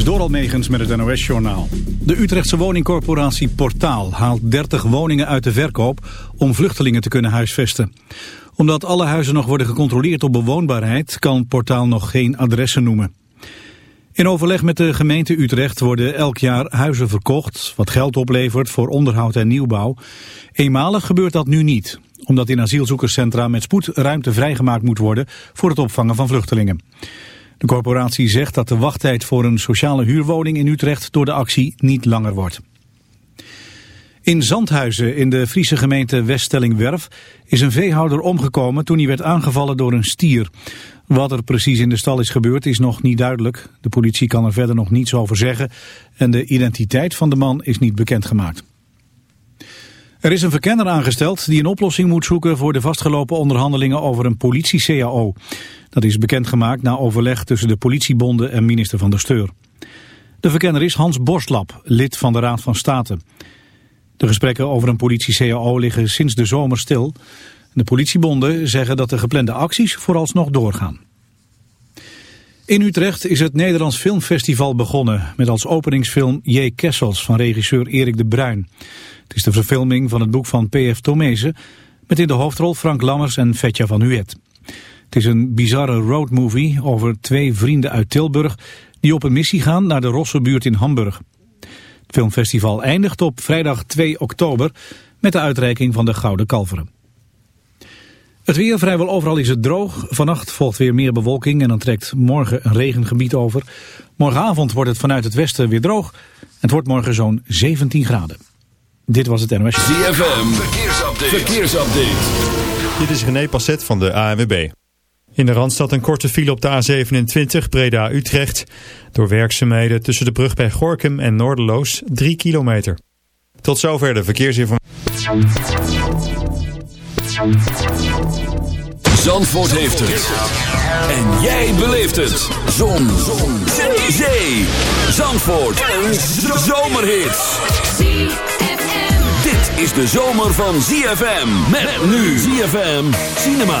is Doral Megens met het NOS-journaal. De Utrechtse woningcorporatie Portaal haalt 30 woningen uit de verkoop om vluchtelingen te kunnen huisvesten. Omdat alle huizen nog worden gecontroleerd op bewoonbaarheid kan Portaal nog geen adressen noemen. In overleg met de gemeente Utrecht worden elk jaar huizen verkocht, wat geld oplevert voor onderhoud en nieuwbouw. Eenmalig gebeurt dat nu niet, omdat in asielzoekerscentra met spoed ruimte vrijgemaakt moet worden voor het opvangen van vluchtelingen. De corporatie zegt dat de wachttijd voor een sociale huurwoning in Utrecht door de actie niet langer wordt. In Zandhuizen in de Friese gemeente Weststellingwerf is een veehouder omgekomen toen hij werd aangevallen door een stier. Wat er precies in de stal is gebeurd is nog niet duidelijk. De politie kan er verder nog niets over zeggen en de identiteit van de man is niet bekendgemaakt. Er is een verkenner aangesteld die een oplossing moet zoeken voor de vastgelopen onderhandelingen over een politie-CAO. Dat is bekendgemaakt na overleg tussen de politiebonden en minister van der Steur. De verkenner is Hans Borstlap, lid van de Raad van State. De gesprekken over een politie-CAO liggen sinds de zomer stil. De politiebonden zeggen dat de geplande acties vooralsnog doorgaan. In Utrecht is het Nederlands Filmfestival begonnen... met als openingsfilm J. Kessels van regisseur Erik de Bruin. Het is de verfilming van het boek van P.F. Tomezen... met in de hoofdrol Frank Lammers en Vetja van Huet. Het is een bizarre roadmovie over twee vrienden uit Tilburg... die op een missie gaan naar de Rossenbuurt in Hamburg. Het filmfestival eindigt op vrijdag 2 oktober... met de uitreiking van de Gouden Kalveren. Het weer vrijwel overal is het droog. Vannacht volgt weer meer bewolking en dan trekt morgen een regengebied over. Morgenavond wordt het vanuit het westen weer droog. Het wordt morgen zo'n 17 graden. Dit was het NOS. ZFM, verkeersupdate. verkeersupdate. Dit is René Passet van de ANWB. In de Randstad een korte file op de A27 Breda-Utrecht. Door werkzaamheden tussen de brug bij Gorkum en Noorderloos 3 kilometer. Tot zover de verkeersinformatie. Zandvoort heeft het. En jij beleeft het. Zon. Zon. Zee. Zee. Zandvoort. Een zomerhit. Dit is de zomer van ZFM. Met nu ZFM Cinema.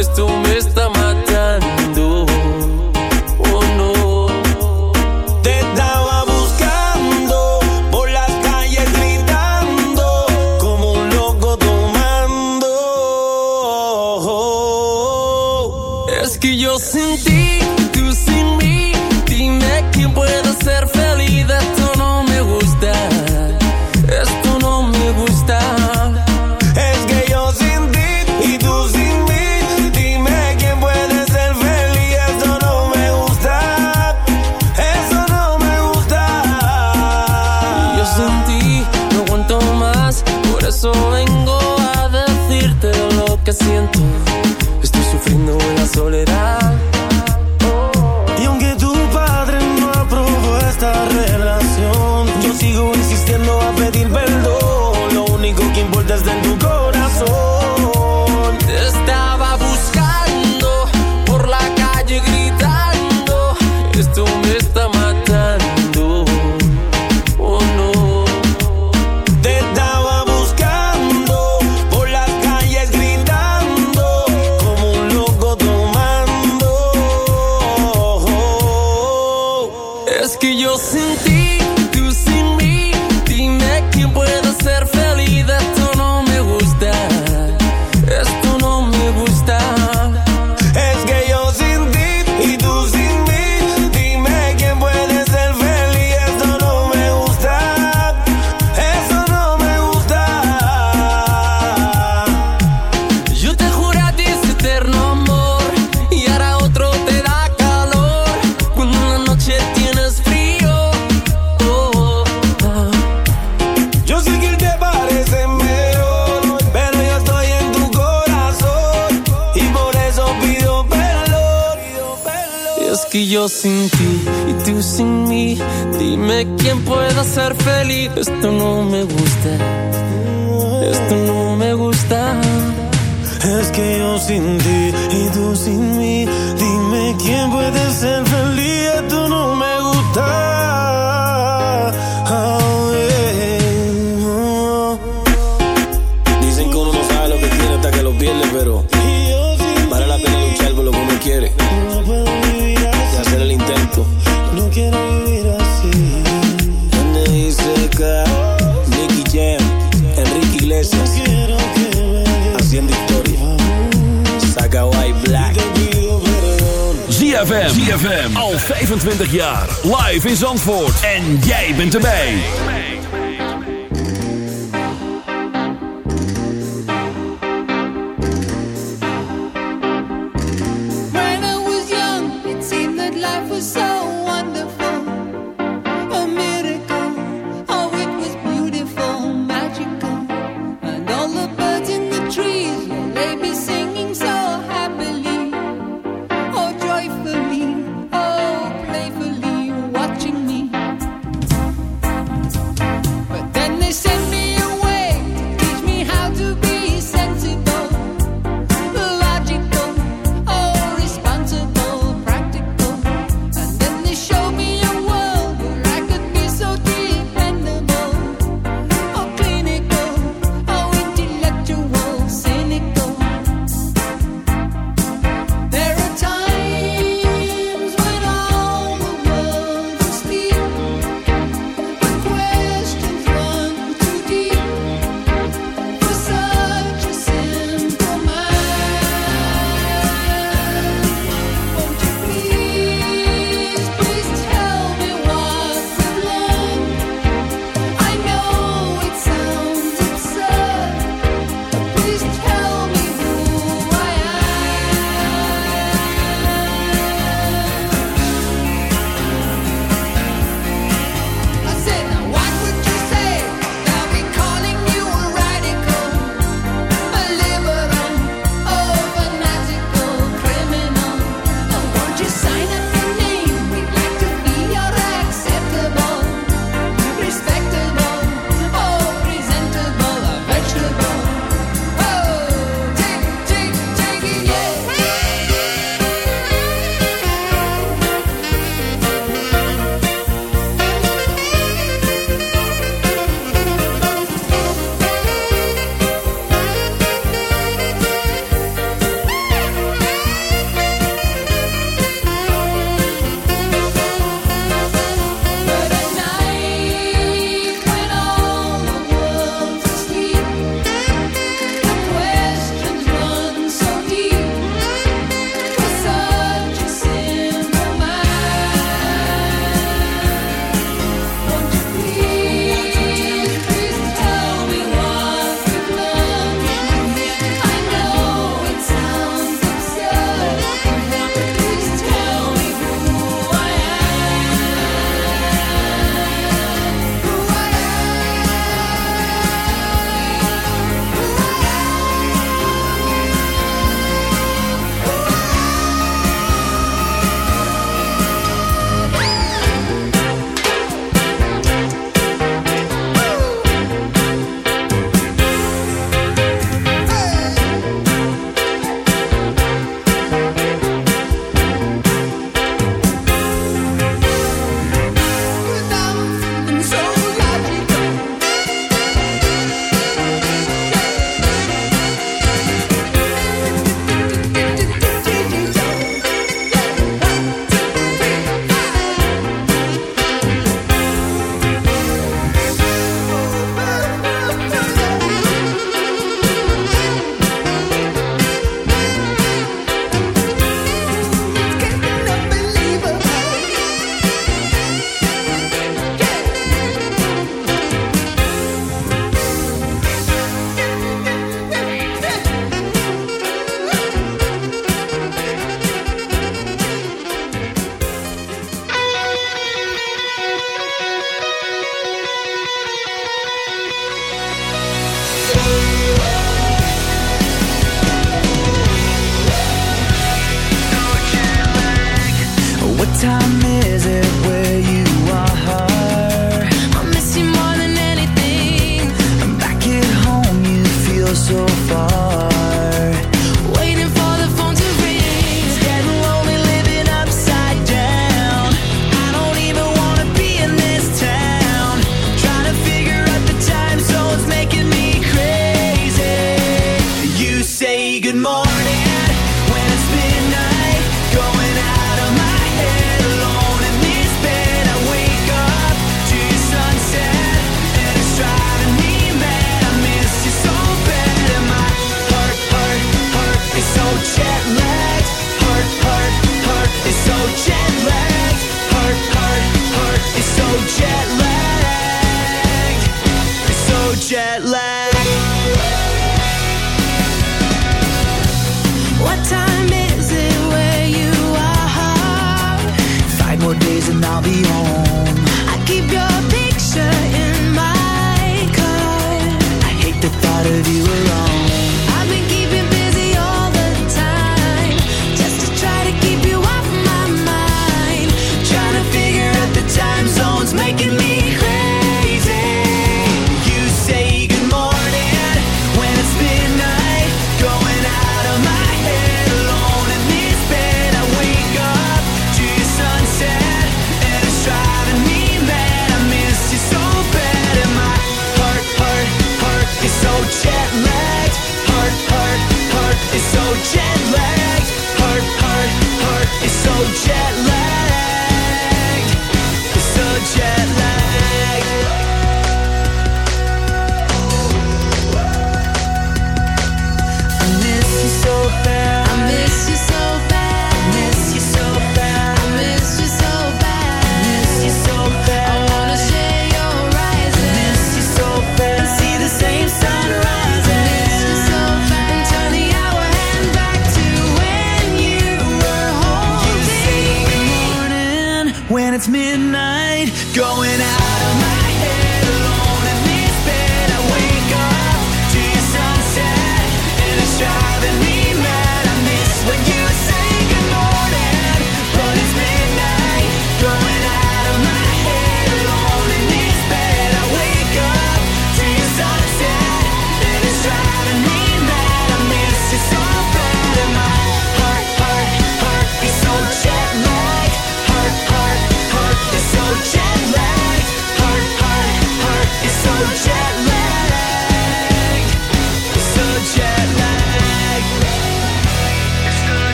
is toen mist.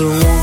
the one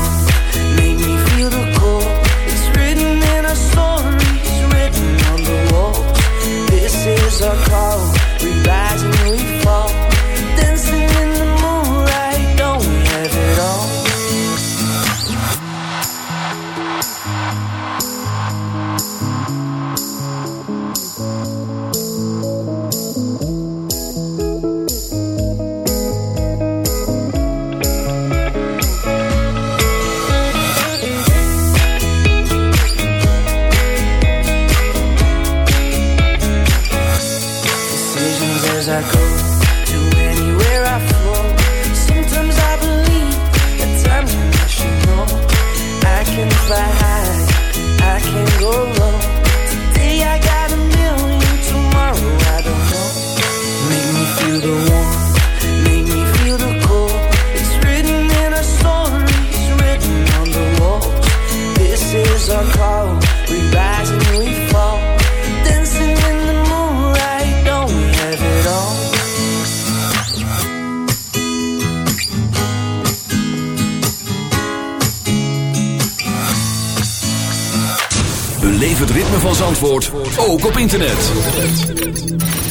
het ritme van Zandvoort ook op internet.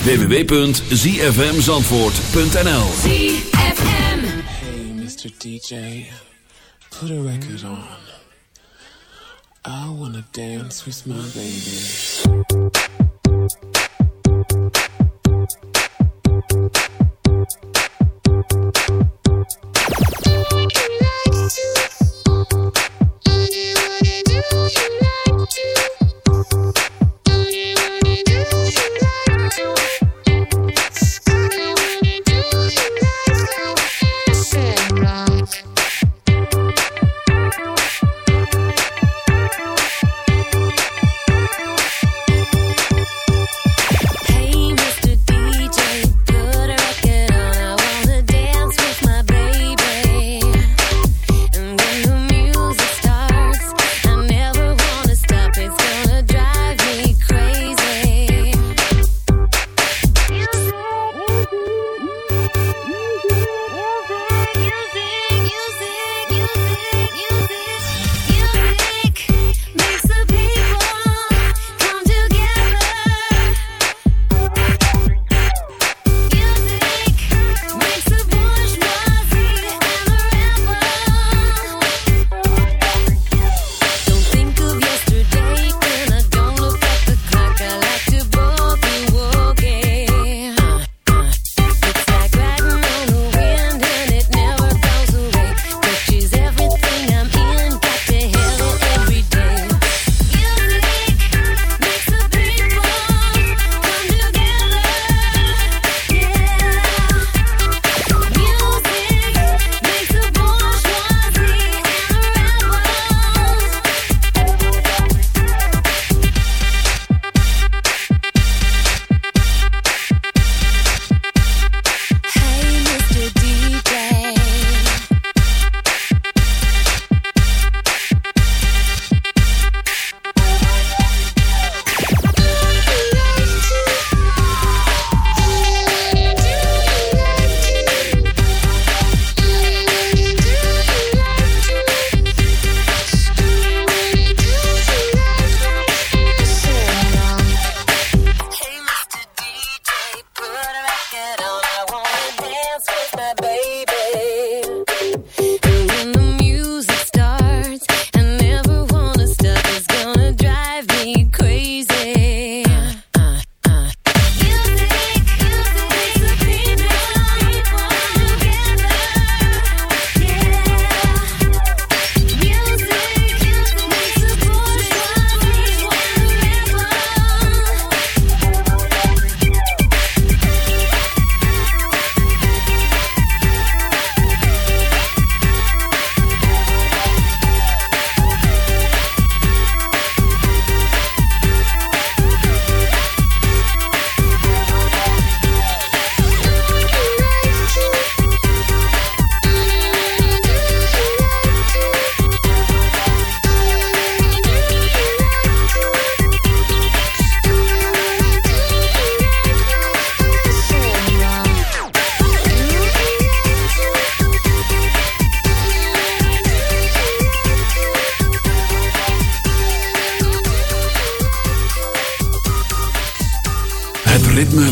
www.zfmzandvoort.nl ZFM Hey Mr. DJ, put a record on. I wanna dance with my baby.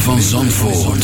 Van Zandvoort.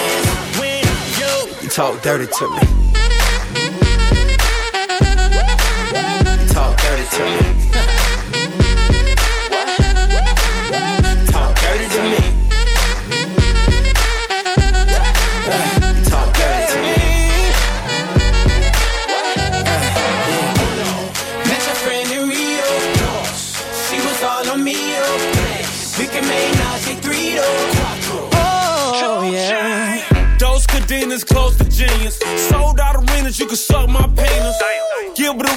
talk dirty to me.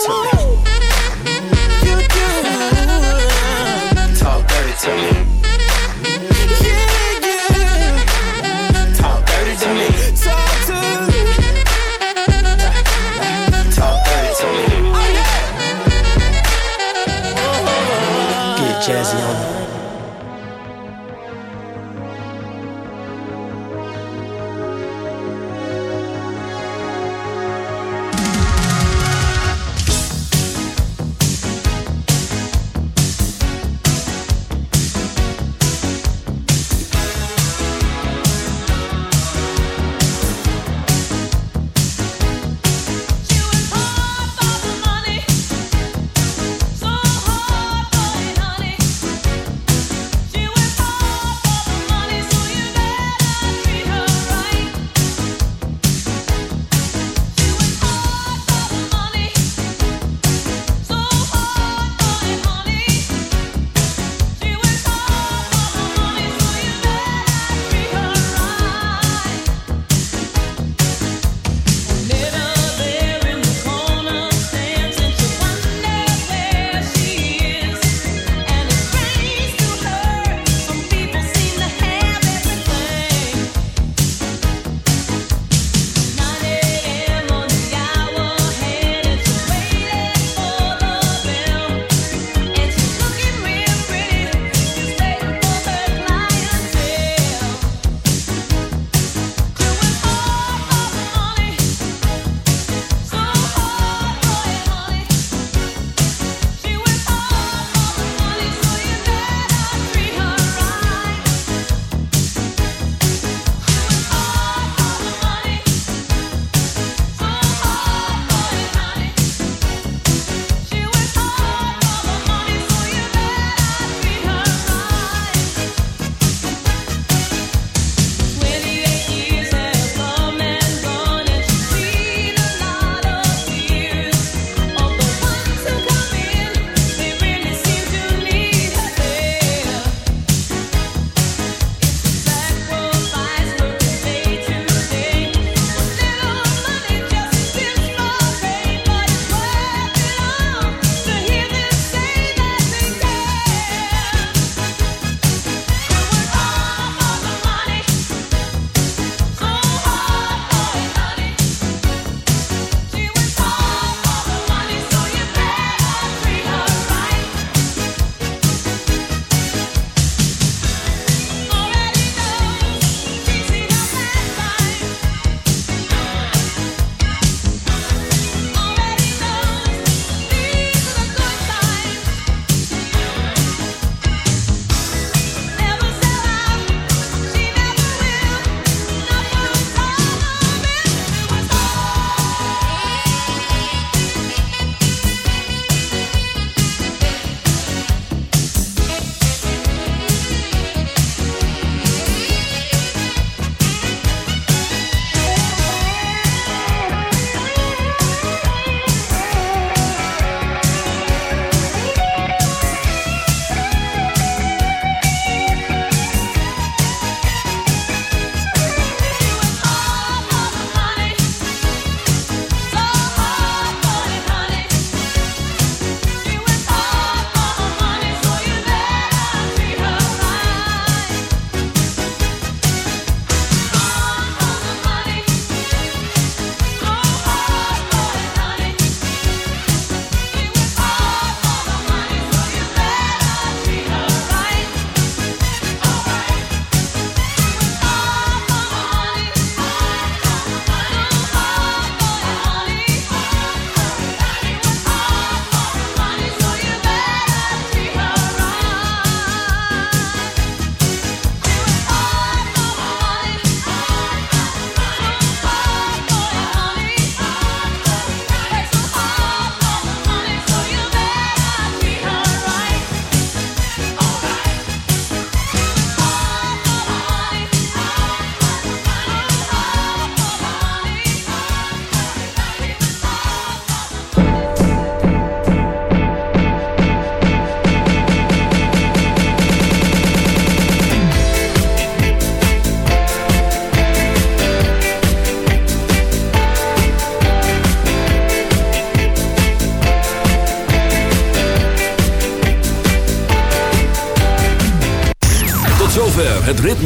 So.